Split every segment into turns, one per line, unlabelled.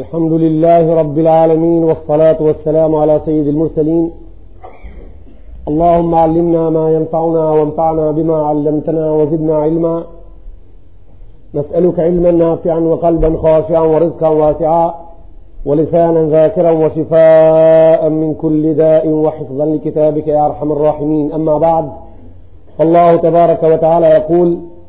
الحمد لله رب العالمين والصلاة والسلام على سيد المرسلين اللهم علمنا ما ينفعنا وانفعنا بما علمتنا وزدنا علما نسألك علما نافعا وقلبا خاشعا ورزقا واسعا ولسانا ذاكرا وشفاء من كل داء وحفظا لكتابك يا أرحم الراحمين أما بعد فالله تبارك وتعالى يقول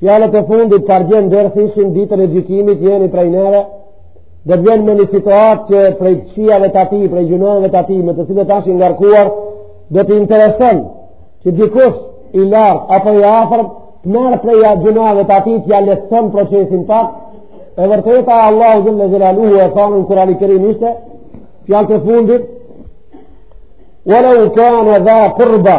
Fjalët e fundit pardje në ders ishin ditën e gjykimit njeni prej neve do të vjen me një situatë që prej të kqijave të atij, prej gjynaheve të atij, me të cilët asht i ngarkuar, do t'i intereson që dikush i largt apo i afërm, të marrë prej gjynaheve të atij, t'ia lehtëson procesin pak, e vërteta Allahu xhelle xhelaluhu e ka thanë në Kurani Kerim ishte, fjalët e fundit, Walau kana dha kurba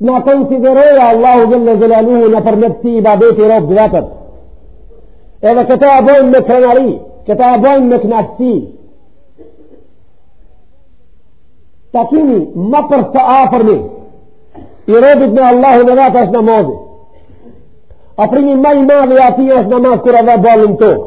Na konsideroi Allahu xhelle xhelaluhu nëpërmes ibadetit robë të vet. Edhe këta e bojnë me krenari, këta e bojnë me knaqsi. Takimi ma për së afërmi i robit me Allahun e vet është namazi. Afrimi ma i madh i atij është në namaz kur e ve ballin në tokë.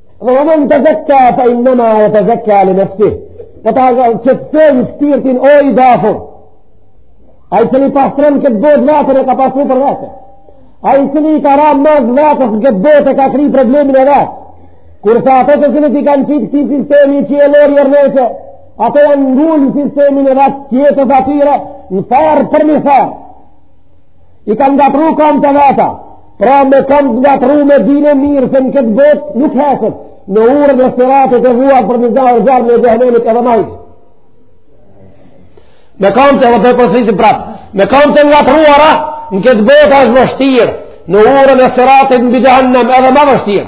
Wa man tazakka, fa innama jatazakka li nafsih. Po ta që të thëmë shpirtin o i dashur. Ai i cili pastron në këtë botë veten e ka pastru për vete. Ai i cili i ka ra mas vetes në këtë botë e ka kry problemin e vet. Kurse ato të cilët i kanë qitë këtij sistemi që e lori e rrëqe, ato janë ngulë sistemin e vet t'jetës atyre në farë për një farë. I kanë ngatrru komt e veta, pra me komt ngatrru ne e dimë mirë, se në këtë botë nuk hecet, në urën e siratit e vuar përmi zjarr, zjarrin e xhehnemit edhe majtë. Me komt, dhe përsërisim prapë, me kom të ngatrruara, në këtë botë është vështirë, në urën e siratit mbi xhehennem edhe ma vështirë.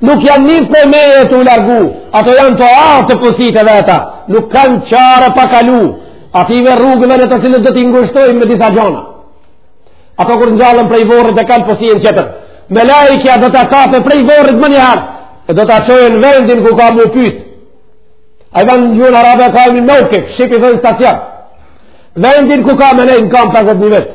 Nuk janë nisë prej meje tu u largu, ato janë tu ardhë te pusitë e veta, nuk kanë çare pa kalu, atyve rrugëve në të cilët do t'i ngushtojmë me disa gjana. Ato kur ngjallen prej vorrit e kanë pusinë tjetër, melaikja do ta kape prej vorrit menjëherë, e do ta çojë n'vendin ku ka m'u pytë. Ai vend në gjuhë arabe ka emnin mevkif, shqip i vjen stacion. Vendin ku ka me nejtë në kam 50 mijë vjet.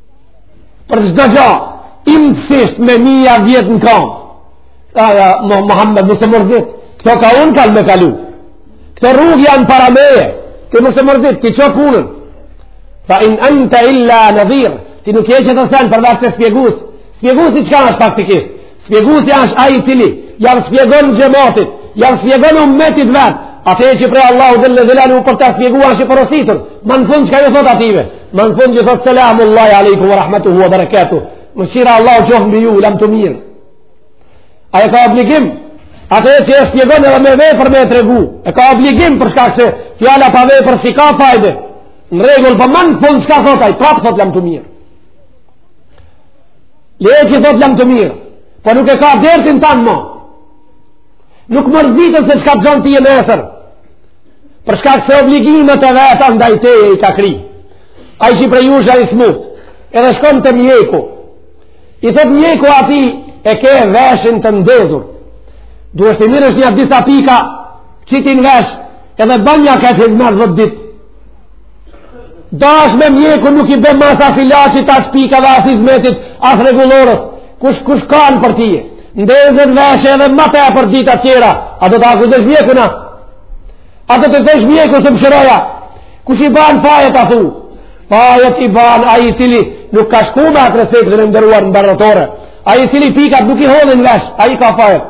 për çdo gjë imtësisht me mija vjet në kam ka ja Muhammed mos u mërzit këto ka unë kanë me kalu këto rrugë janë para meje ti mos u mërzit ti ço punën fa in anta illa nadhir ti nuk je tjetër sen përveç se spjegus spjegusi çka është faktikisht Spjegusi është ai i cili ja spjegon xhematit, ja spjegon umetit vet, ate që prej Allahut xhelle xhelaluhu për ta spjegu është i porositur, ma në fund çka ju thot atyve, ma në fund ju thot selamullahi alaikum wa rahmatuhu wa barakatuhu, mëshira Allahut qoftë mbi ju, lamtumirë. Ai e ka obligim, ate që e spjegon edhe me vepër me e tregu, e ka obligim për shkak se fjala pa vepër s'i ka fajde, në rregull por po ma në fund çka thot ai, prapë thot lamtumirë. Leje që i thot lamtumirë, po nuk e ka dertin tand ma. Nuk mërzitet se shka të gjen ty e mesër, për shkak se obligimet e veta ndaj teje i ka kri. Ai që prej jush asht i smut, edhe shkon te mjeku. I thot mjeku atij e ke veshin të ndezur. Duhesh t'i mirrsh nja disa pika, qiti në vesh, edhe banja këtë hizmet dhetë ditë. Dash me mjeku nuk i bën as as ilaçit, as pika dhe as hizmetit, as rregullores. Kush, kush kanë për tije? Ndezet veshi edhe ma tepër ditë t'tjera. A do ta akuzosh mjekun a? A do t'i thush mjekut se m'shëroje? Kush i banë fajet a thu? Fajet i banë ai i cili nuk ka shku me atë recetë dhe e ndërruar në barnatore. Ai i cili pikat nuk i hodhi n'vesh, ai i ka fajet.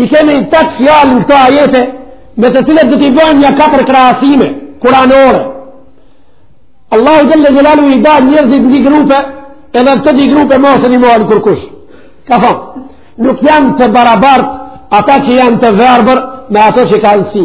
I kemi në tëtë fjallë në këto ajete, me të cilat do t'i bëjmë nja katër krahasime, kuranore. Allahu xhel-le xhelaluhu i dan njerëzit n'dy grupe, edhe kto dy grupe mos t'i mohon kërkush. Ka thonë, nuk janë të barabartë ata që janë të verbër me ato që kanë sy.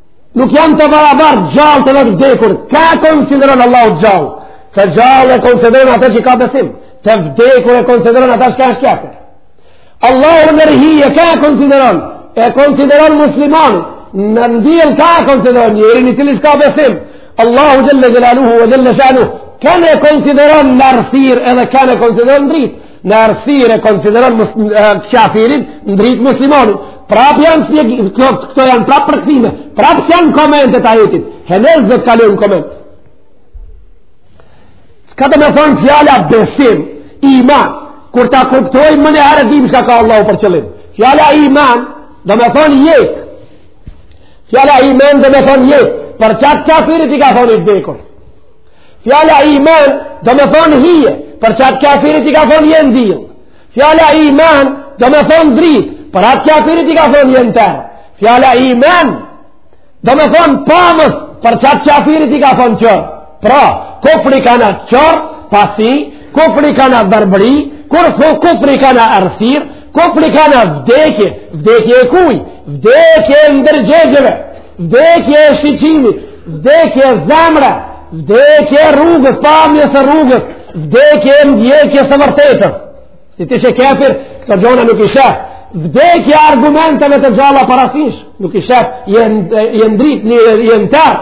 Nuk janë të barabartë gjallët me të vdekur. Ka konsideron Allahu të gjallë. Të gjallë e konsideron atë që ka besim. Të vdekur e konsideron atë që ka shkjatër. Allahu nër hije ka konsideron. E konsideron muslimanin. Në diell ka konsideron. Njerin i cili s'ka besim. Allahu xhel-le xhelaluhu e xhel-le shanuhu. Kanë e konsideron n'errësirë edhe kanë e konsideron n'dritë. Në errësirë e konsideron qafirin në dritë muslimanin. Prapë janë shpjegim, këto, këto janë prapë përkthime. Prapë s'janë komente të ajetit. Henez do të kalojmë n'koment. Çka do me thonë fjala besim, iman, kur ta kuptojnë menjëherë dim shka ka Allahu për qëllim. Fjala iman, do me thonë jetë. Fjala iman, do me thonë jetë. Për qatë qafirit i ka thonë i vdekur. Fjala iman do me thonë hije, për qatë kafirit i ka thonë je n'diell. Fjala iman do me thonë dritë, për atë kafirit i ka thonë je n'terr. Fjala iman do me thonë pamës, për qatë kafirit i ka thonë qorr. Pra, kufri kanka qorr, pasi, kufri kanka verbëri, kufri kanka errsirë, kufri kanka vdekje, vdekje e kujt, vdekje e ndërgjegjeve. Vdekje e shiqimit, vdekje e zemrës, vdekje e rrugës, pamjes së rrugës, vdekje e ndjekjes së vërtetës. Si t'ishe qafir, këto gjona nuk i shef. Vdekje e argumenteve të gjalla parasysh, nuk i shef, je n'dritë, je n'terr.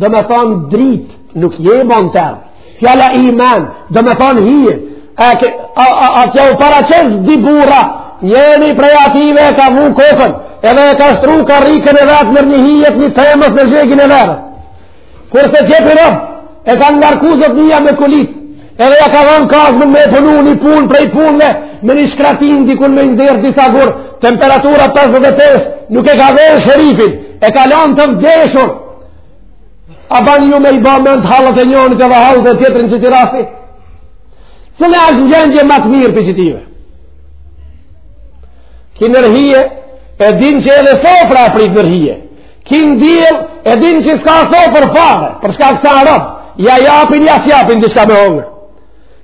Do me thonë drit, nuk je mo n'terr. Fjala iman, do me thonë hije. A, a, a, ja u paraqes dy burra, njeni prej atyve e ka vu kokën, edhe e ka shtru karrikën e vetë nër një hije t'një pemës në zhegin e verës. Kurse tjetri rob, e ka ngarku zotnia me kulitë, Edhe ja ka dhënë kazmën me punu një punë prej punëve, në një shkretinë dikun me nxjerrë disa gurë, temperatura 55, nuk e ka veshë herifin, e ka lanë të zdeshur. A ban ju me i ba mend hallet e njënit edhe hallet e tjetrit që të rasti? Se në ashtë n'gjendje ma të mirë pozitive. Ky nër hije, e din që edhe sofra e pret nër hije. Ky n'diell e din që s'ka sofër fare, për shkak se a rob, ja japin, ja s'japin diçka me hongër.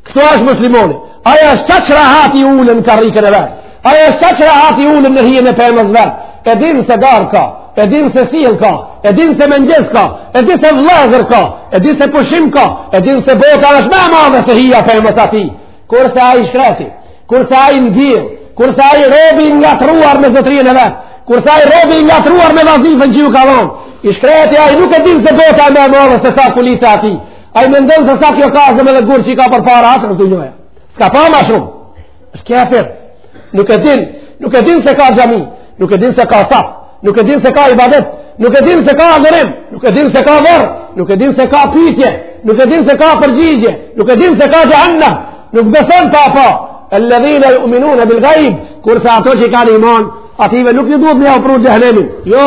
Kështu është muslimoni. Aj është qaq rahat i ulun në karriken e vet. Aj është qaq rahat i ulun në hijen e pemës vet. E din se darkë ka, e din se sillë ka, e din se mëngjes ka, e din se vllazër ka, e din se pushim ka, e din se bota është më e madhe se hija e pemës atij. Kurse ai i shkreti, kurse ai n'diell, kurse ai robi i ngatrruar me zotrinë e vet, kurse ai robi i ngatrruar me vazifen që ju ka dhënë, i shkreti ai nuk e din se bota e më e madhe se sa kulica e tij. Ai mendon se sa kjo kazëm edhe gurë që i ka përpara aq asht dynjaja s'ka pa ma shumë. S'ka Nuk e din, nuk e din se ka xhami, nuk e din se ka saf, nuk e din se ka ibadet, nuk e din se ka adhurim, nuk e din se ka vorr, nuk e din se ka pyetje, nuk e din se ka përgjigje, nuk e din se ka xhehenam, nuk beson pa pa. Alladhina yu'minuna bil ghaib, kurse ato që kanë iman, atyve nuk i duhet me afru xhehenemin. Jo,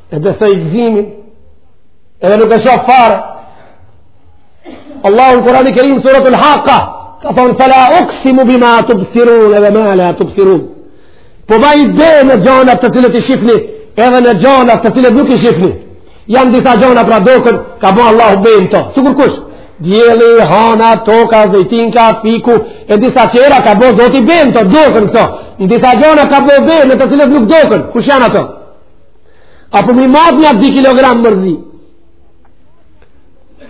e besoj gëzimin edhe nuk e shof fare Allahu në Kurani Kerim suratul Haqa ka thonë fala uksimu bima tubsirun edhe ma la tubsirun po baj be në gjonat të cilat i shifni edhe në gjonat të cilat nuk i shifni janë disa gjona pra doken ka bo Allahu be në to sikur kush dielli, hana, toka, zejtinka, fiku e disa tjera ka bo zoti be në to doken këto në disa gjona ka bo be në të cilat nuk doken kush janë ato A po m'i mat nja 2 kg mërzi.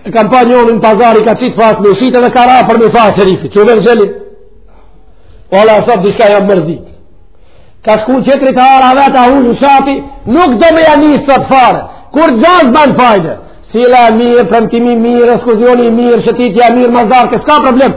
E kam pa njërin në pazar i ka qitë prast me shitë edhe ka ra përmi prast herifi. Çu vjen xheli? Po vallah sot diçka jam mërzit. Ka shku në qetrit e ara e vet a hushë shati, nuk do me ja ni sot fare. Kurgja s'ban fajde, silla e mirë, premtimi i mirë, eskurzioni i mirë, shëtitja e mirë, mazarë, kësë ka problem.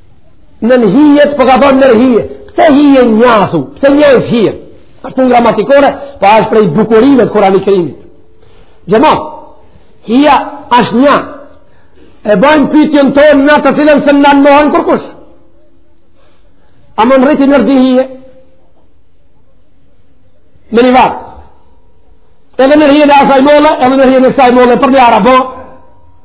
nën hijet po ka thonë nër hije pse hije njashtu pse njësë hijet është punë gramatikore po është prej bukurive t'Kurani Kerimit xhema hija është një e bojmë pytjen tonë në të cilën se në nëmohen kërkush a mun rri ti nër dy hije me një vakt edhe në hijen e asaj molle edhe në hijen e ksaj molle për një arabot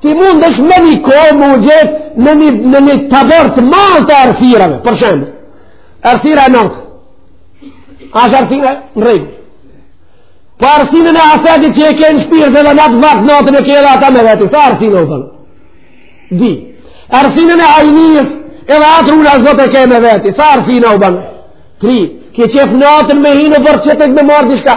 Ti mundesh me një kohë me u gjetë në një, në një tabor të madh të arsirave, për shembull. Arsira e nefsit. A është arsira në rejtë. Po arsinën e hasetit që e ke në shpirt dhe dhe në atë vakt natën e ke dhe ata me veti. Sa arsinë u bënë? Dy. Arsinën e hajnisë edhe atë runa Zot e ke me veti. Sa arsinë u bënë? Tri. Ke qef natën me hi n'oborr që të këtë me marrë gjithçka.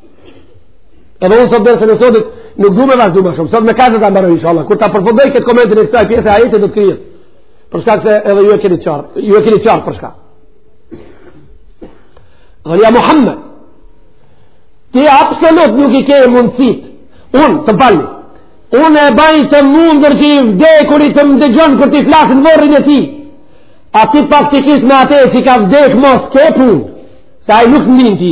Edhe unë sot dersin e sotit nuk du me vazhdu më shumë. Sot me kaq do ta mbaroj, insha Allah. Kur ta përfundoj këtë komentin e kësaj pjesë e ajetit do të kryhet. Për shkak se edhe ju e keni qartë. Ju e keni qartë për çka. Tha ja Muhammed, ti absolut nuk i ke mundësitë. Unë, më falni, unë e baj të mundur që i vdekuri të m'dëgjon kur t'i flas në vorrin e tij. A ti faktikisht me atë që ka vdek mos ke punë, se ai nuk t'ndin ty.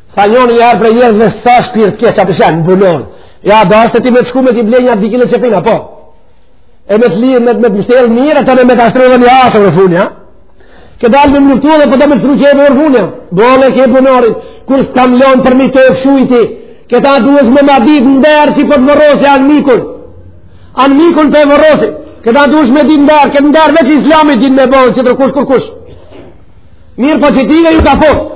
Tha njoni një herë prej njerëzve sa shpirtkeq atë shan në bunar. Ja do ti me shku me ti blej një dikile që pina, po. E me të li, me të mështel mirë, atë me me të ashtru dhe një ashtru në funja. Ka dalë me më luftu dhe po të me shru që e me rëfunja. Bole ke bunarit, kur s'e kam lonë për mi të fshujti, këta duhet me ma dit nder që po ta vorrosi anmikun. Anmikun po e vorrosi. Këta duhet me dit nder, këtë nder veç islami din me bo, tjetërkush kurkush. Mirëpo çka ti ju ka thonë.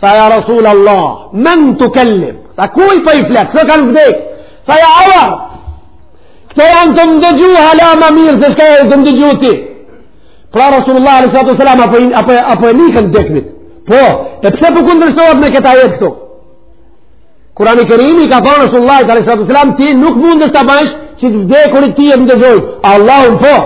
Tha ja Rasulallah, men tukellim. Tha kujt pra po i flet, se kanë vdek. Tha ja Omar, këta janë tu m'dëgju hala ma mirë se çka je tu m'dëgju ti. Pra Rasulullah a.s. Apo, apo, apo e ninkan t'dekmit. Po, e pse pra po kundërshtohet me këtë ajet këtu? Kurani Kerim i ka thonë Rasulullah a.s. ti nuk mundesh të bësh që të vdekurit të dëgjojnë. Allahu po,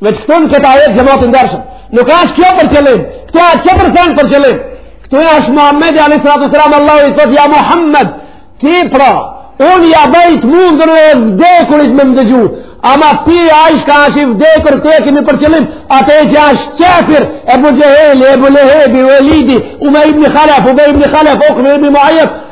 Veç këtu në këtë ajet, xhemat i ndershëm. Nuk ashtë kjo për qëllim. Këtu ashtë që për thënë për qëllim. Këtu ashtë Muhammedi a.s. Allahu i thotë, ja Muhammed, ti pra, unë ja bëj t'mundur t'vdekurit me më dëgju. Ama ti ai çka ashtë i vdekur këtu e kemi për qëllim, atë që ashtë qafir, Ebu Xhehli, Ebu Lehebi, Velidi, Umeje ibni Halef, Umeje ibni Halef, Ukbe ibni Muajt,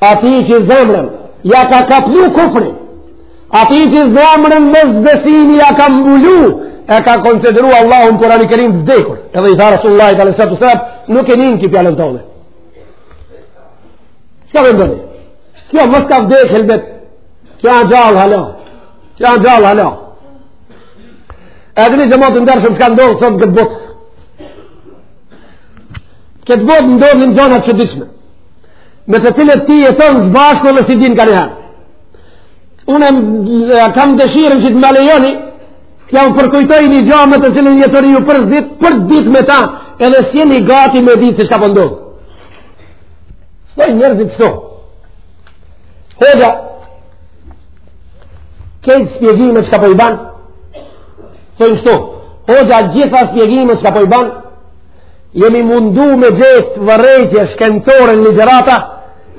Atij që zemrën ja ka kaplu kufri. Atij që zemrën mosbesimi, ja ka mbulu, e ka konsideru Allahu n'Kurani Kerim të vdekur. Edhe i tha Rasulullahit alejhi salatu selam, nuk e nin ky fjalën tone. Çka mendoni? Kjo mos ka vdek, helbet. Kjo a gjallë hala. Kjo a gjallë hala. Edhe xhemat të ndershëm, çka ndodh sot këtë botë. Këtë botë ndodhin gjona t'çuditshme. me të cilët ti jeton së bashku dhe s'i din kanjëherë. Unë kam dëshirën që të më lejoni, t'jau përkujtoj një gjo me të cilën jetoni ju përditë, për ditë me ta, edhe s'jeni gati me ditë se çka po ndodh. Po thojnë njerëzit kshtu. Hoxha, krejt shpjegimet çka po i ban, thojnë kshtu, hoxha gjitha shpjegimet çka po i ban, jemi mundu me gjetë vërejtje shkencore në ligjërata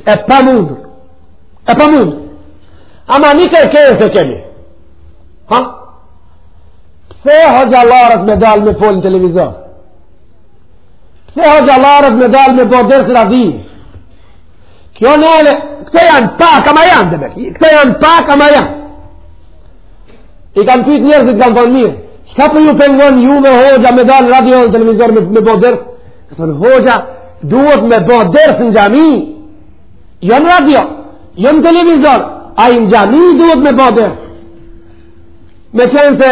e pamundur e pamundur ama një kërkesë e kemi ha? pse hoxhallarët me dalë me folë në televizor pse hoxhallarët me dalë me bo ders n'radio Kjo neve, këta janë pak, ama janë demek, këta janë pak, ama janë. I kam pyt njerëzit, kam thonë mirë, çka po ju pengon juve hoxha me dalë n'radio dhe televizor me, me bo dërth? Ka thonë, hoxha duhet me bo ders në xhami, jo në radio, jo në televizor, ai në xhami duhet me bo ders. Meqenëse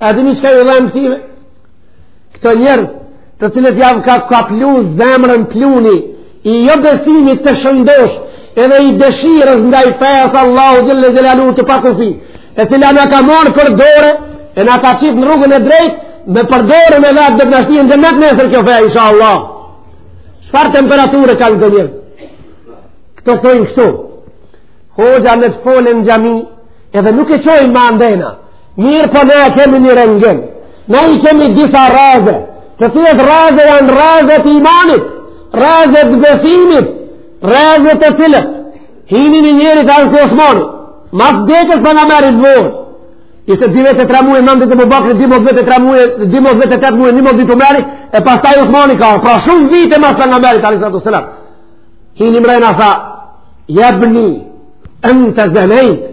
A dini çka i thamë këtyve? Këta njerëz të cilët jau ka kaplu zemrën pluhni i jobesimit të shëndoshë edhe i dëshirës ndaj fesë Allahut xhel-le xhelaluhu të pakufi e cila na ka marrë për dore e na ka qitë në rrugën e drejtë e për dore me veti dhe të na shti në xhennet nesër kjo fe inshallah çfarë temperature kanë këta njerëz këta thojnë kështu hoxha le të folë n'xhami edhe nuk e çojnë ma andena Mirëpo ne kemi një rengen. Ne i kemi disa rreze. Të cilat rreze janë rreze të imanit, rreze të besimit, rreze të cilat. Hini një njeri te hazreti Osmani. Mas dekës Pejgamberit vërë. Ishte 2 vjet e 3 muaj, nëntë ditë Ebu Bekri, 10 vjet e 8 muaj, 11 ditë Omeri, e pastaj Osmani ka. Pra shumë vite mas Pejgamberit, alejhi salatu ve selam. Hini mrena tha, ja ibni, ente zenejte,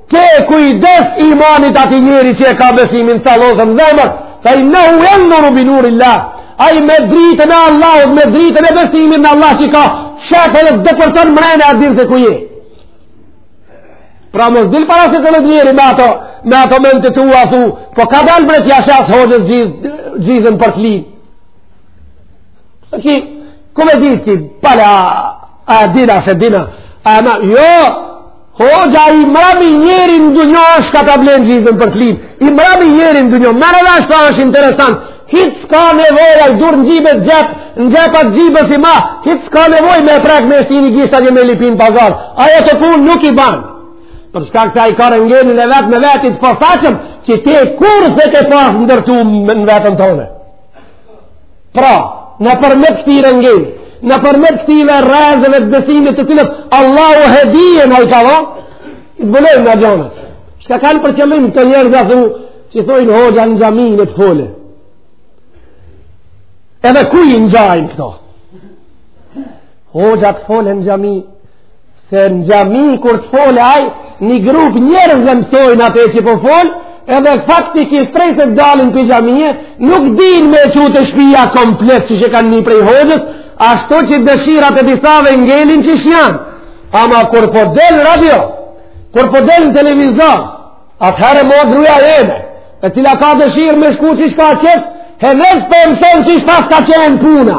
Ke kujdes imanit atij njeri që e ka besimin të lozën n'zemër, fe innehu jendhuru binuril-lah, ai me dritën e Allahut, me dritën e besimit në Allah që ka, shef edhe depërton mrena e e din se ku je. Pra mos dil para se të lëtë njeri me ato, me ato mendtë e tua ashtu, po ka dalë bre t'ia shes hoxhës gjizën për tlyn. S'ki ku me ditë ti, pale a, a din a s'e din a, ama, jo, Hoxha i mrami njeri në dunja është që ta blen gjizën për tlyn. I mrami njeri në dunja. Merre dhe ashtu është interesant. Hiç s'ka nevojë ai durt në xhybet xhep, në xhepat e xhybes i ma. Hiç s'ka nevojë me prek me shti një gishtin e me lëpi n'pazar. Ai këto punë nuk i ban. Për shkak se ai ka rengenin e vet me veti t'posaçëm që ti kurrë s'e ke pasë ndërtu në veten tone. Pra, nëpërmjet këti rëngim, nëpërmjet këtive rrezeve të besimit të cilat Allahu hedijen ia ka dhanë, i zbulojmë na gjanat. Çka kanë për qëllim këto njerëz ashtu, që i thojnë hoxha në xhaminë të fole. Edhe ku i ngjojnë këto? Hoxha të fole në xhami, se në xhami kur të fol ai një grup njerëz e ngjojnë atë që po fol edhe faktikisht prej se dalin prej xhamie nuk din me çu te shpia komplet çka kanë ni prej hoxhës ashtu që dëshirat e disave ngelin që shjan ama kur po del n'radio kur po del në televizor atëherë më gruja jene e cila ka dëshirë me shku që shka qëtë he vesh për po mësojnë që shka ka qenë puna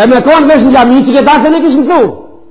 e me konë vesh në xhami që këta se në kishë mësojnë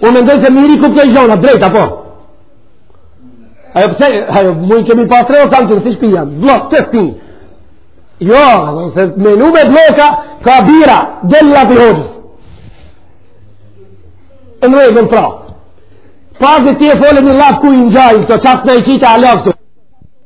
Unë mendoj se miri kuptoj gjona, drejt, apo. Ajo pse, ajo, mu i kemi pas reo santin, si shpija, bllok, te shpi. Jo, se me nu me blloka, ka bira, del nga të hoxhës. Në rregull pra. Pasi ti e fol një llaf ku i ngjojnë këto, qasë në i qita llaf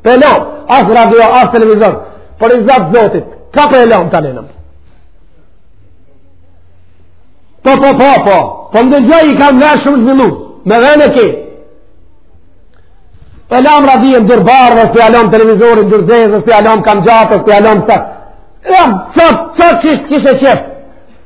S'po e lam as radio, as televizor, por i zatë zotit, ka për e lam të anenëm. Po, po, po, po, po më dëgjoj i kam nga shumë zhvillu, me dhe në ke. S'po e lam radion në dorë barë, s'po e lam televizorin në dorë zezës, s'po e lam kam gjatës, s'po e lam sa. E, sa, sa, kishë, kishe qef.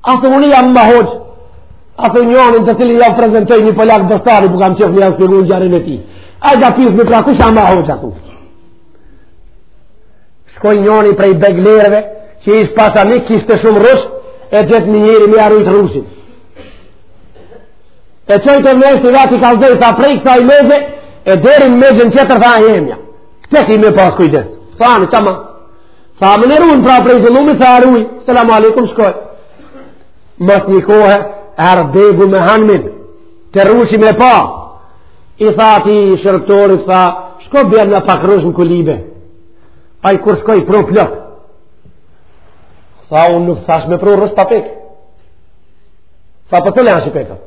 A thë unë jam më hoqë, a thë njënin të cilin ja prezentoj një polak dëstari, për po kam qef një janë spiru në gjarën e ti. A i da pizë me pra, ku shë më hoqë, a thë. Shkoi njëni prej beglerëve, që ish pasanik, kishte shumë rrush, e gjeti një njeri me ia rujt rrushin. E çoi te vneshti i vet, i kallzoi, tha prej kësaj mexhe deri n'mexhen tjetër tha e jemja. Këtë ki me pas kujdes. Sa në qëma? Tha m'e run pra prej zullumit, tha e ruj, selam alejkum, shkoi. Mas një kohë, erdh begu me hanmin, te rrushi me pa. I tha atij shërbtorit, tha, shko bjer na pak rrush në kulibe. Ai kur shkoi, pru plot. Tha unë nuk thash me pru rrush pa pjek. Tha për po të lenë shi pekët.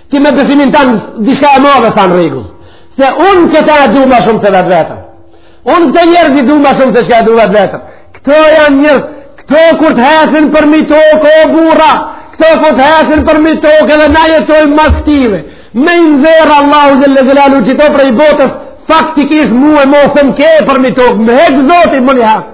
Ti me besimin tanë diçka e madhe, tha në rregull. Se unë këta i du ma shumë se vetveten. Unë këta njerëz i du ma shumë se çka e du vetveten. Këto janë njerëz, këto kur të hecin përmi tokë o burra, këto kur të hecin përmi tokë edhe na jetojmë mas këtive. Me i nxerr Allahu Xhelle Xhelaluhu qito prej botës, faktikisht mue mos më le përmi tokë, më hek Zoti menjëherë.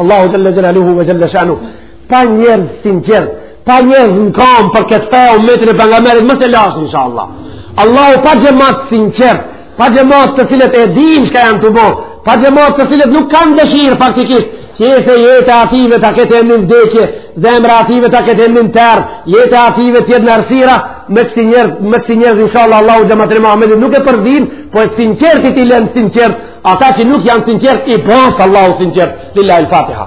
Allahu xhelle xhelaluhu ve xhelle shanuhu pa njerëz sinqert pa njerëz në kamb për këtë fe umetin e pejgamberit mos e lashtë insha Allah Allahu pa xhemat sinqert pa xhemat të cilët e dinë çka janë tu bo pa xhemat të cilët nuk kanë dëshirë faktikisht që se jeta e tyre të ketë vdekje zemra e tyre të ketë e tërë jeta e tyre të jetë në arsira me kësi njerëz me kësi njerëz insha Allah Allahu xhematin e Muhammedit nuk e përdin po të sinqertit i len sinqert Ata që nuk janë sinqert i bën Allahu sinqert. Lillahi al-Fatiha.